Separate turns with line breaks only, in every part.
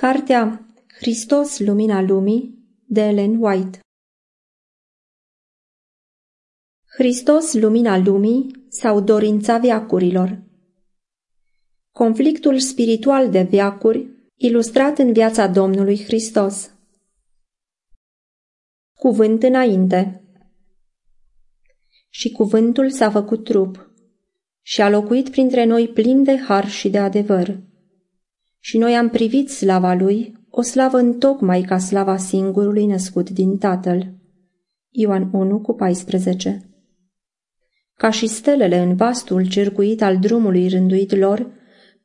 Cartea Hristos, Lumina Lumii de Ellen White. Hristos, Lumina Lumii sau Dorința Viacurilor. Conflictul spiritual de viacuri ilustrat în viața Domnului Hristos. Cuvânt înainte. Și cuvântul s-a făcut trup și a locuit printre noi plin de har și de adevăr și noi am privit slava lui, o slavă întocmai ca slava singurului născut din Tatăl. Ioan 1 cu 14 Ca și stelele în vastul circuit al drumului rânduit lor,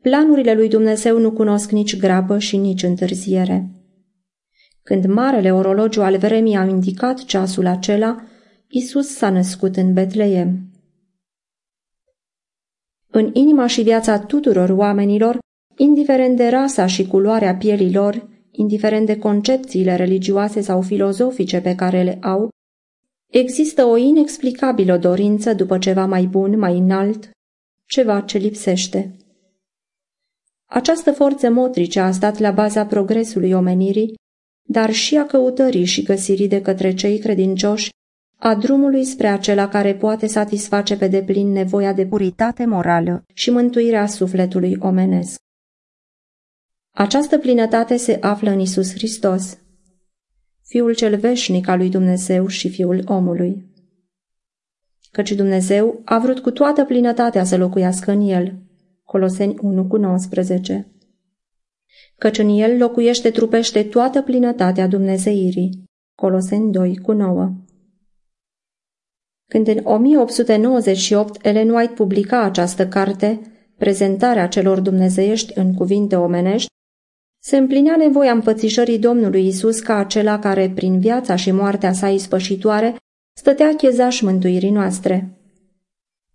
planurile lui Dumnezeu nu cunosc nici grabă și nici întârziere. Când marele orologiu al vremii a indicat ceasul acela, Isus s-a născut în Betleem. În inima și viața tuturor oamenilor indiferent de rasa și culoarea pielii lor, indiferent de concepțiile religioase sau filozofice pe care le au, există o inexplicabilă dorință după ceva mai bun, mai înalt, ceva ce lipsește. Această forță motrice a stat la baza progresului omenirii, dar și a căutării și găsirii de către cei credincioși a drumului spre acela care poate satisface pe deplin nevoia de puritate morală și mântuirea sufletului omenesc. Această plinătate se află în Isus Hristos, Fiul cel veșnic al lui Dumnezeu și Fiul omului. Căci Dumnezeu a vrut cu toată plinătatea să locuiască în el. Coloseni 1 cu 19 Căci în el locuiește trupește toată plinătatea Dumnezeirii. Coloseni 2 cu 9 Când în 1898 Ellen White publica această carte, prezentarea celor dumnezeiești în cuvinte omenești, se împlinea nevoia împățișării Domnului Isus ca acela care, prin viața și moartea sa ispășitoare, stătea chezaș mântuirii noastre.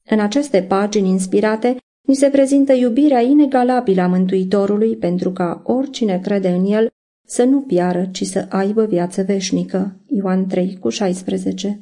În aceste pagini inspirate, ni se prezintă iubirea inegalabilă a Mântuitorului pentru ca oricine crede în el să nu piară, ci să aibă viață veșnică. Ioan 3 cu 16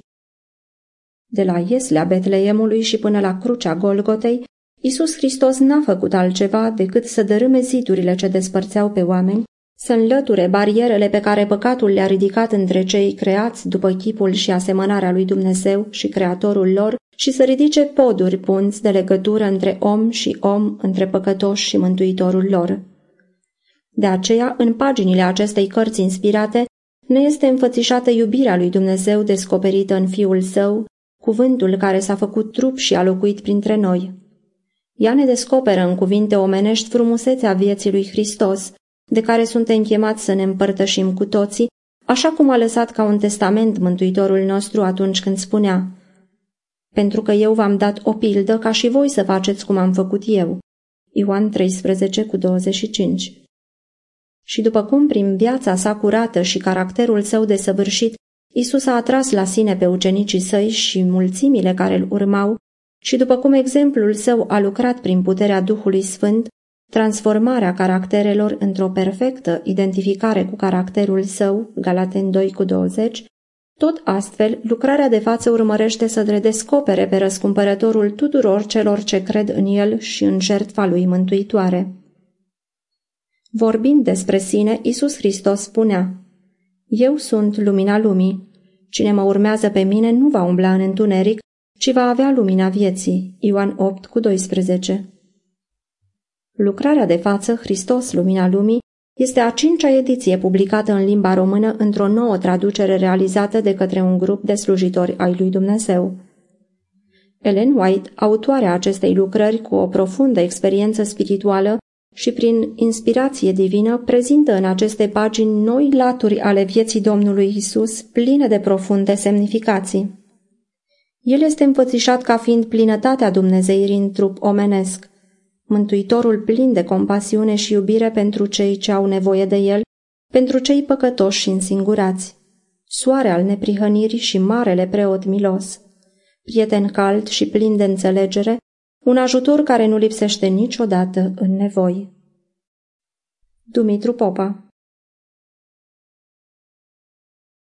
De la Ieslea Betleemului și până la crucea Golgotei, Isus Hristos n-a făcut altceva decât să dărâme zidurile ce despărțeau pe oameni, să înlăture barierele pe care păcatul le-a ridicat între cei creați după chipul și asemănarea lui Dumnezeu și Creatorul lor și să ridice poduri punți de legătură între om și om, între păcătoși și Mântuitorul lor. De aceea, în paginile acestei cărți inspirate, ne este înfățișată iubirea lui Dumnezeu descoperită în Fiul Său, cuvântul care s-a făcut trup și a locuit printre noi. Ea ne descoperă în cuvinte omenești frumusețea vieții lui Hristos, de care suntem chemați să ne împărtășim cu toții, așa cum a lăsat ca un testament Mântuitorul nostru atunci când spunea Pentru că eu v-am dat o pildă ca și voi să faceți cum am făcut eu. Ioan 13 cu 25 Și după cum prin viața sa curată și caracterul său desăvârșit, Isus a atras la sine pe ucenicii săi și mulțimile care îl urmau, și după cum exemplul său a lucrat prin puterea Duhului Sfânt, transformarea caracterelor într-o perfectă identificare cu caracterul său, Galaten 2 cu 20, tot astfel, lucrarea de față urmărește să redescopere pe răscumpărătorul tuturor celor ce cred în el și în jertfa lui mântuitoare. Vorbind despre sine, Isus Hristos spunea, Eu sunt lumina lumii. Cine mă urmează pe mine nu va umbla în întuneric, ci va avea lumina vieții. Ioan 8 cu 12 Lucrarea de față, Hristos, Lumina Lumii, este a cincea ediție publicată în limba română într-o nouă traducere realizată de către un grup de slujitori ai lui Dumnezeu. Ellen White, autoarea acestei lucrări cu o profundă experiență spirituală și prin inspirație divină, prezintă în aceste pagini noi laturi ale vieții Domnului Isus, pline de profunde semnificații. El este înfățișat ca fiind plinătatea Dumnezeirii în trup omenesc, mântuitorul plin de compasiune și iubire pentru cei ce au nevoie de el, pentru cei păcătoși și însingurați, soare al neprihănirii și marele preot milos, prieten cald și plin de înțelegere, un ajutor care nu lipsește niciodată în nevoi. Dumitru Popa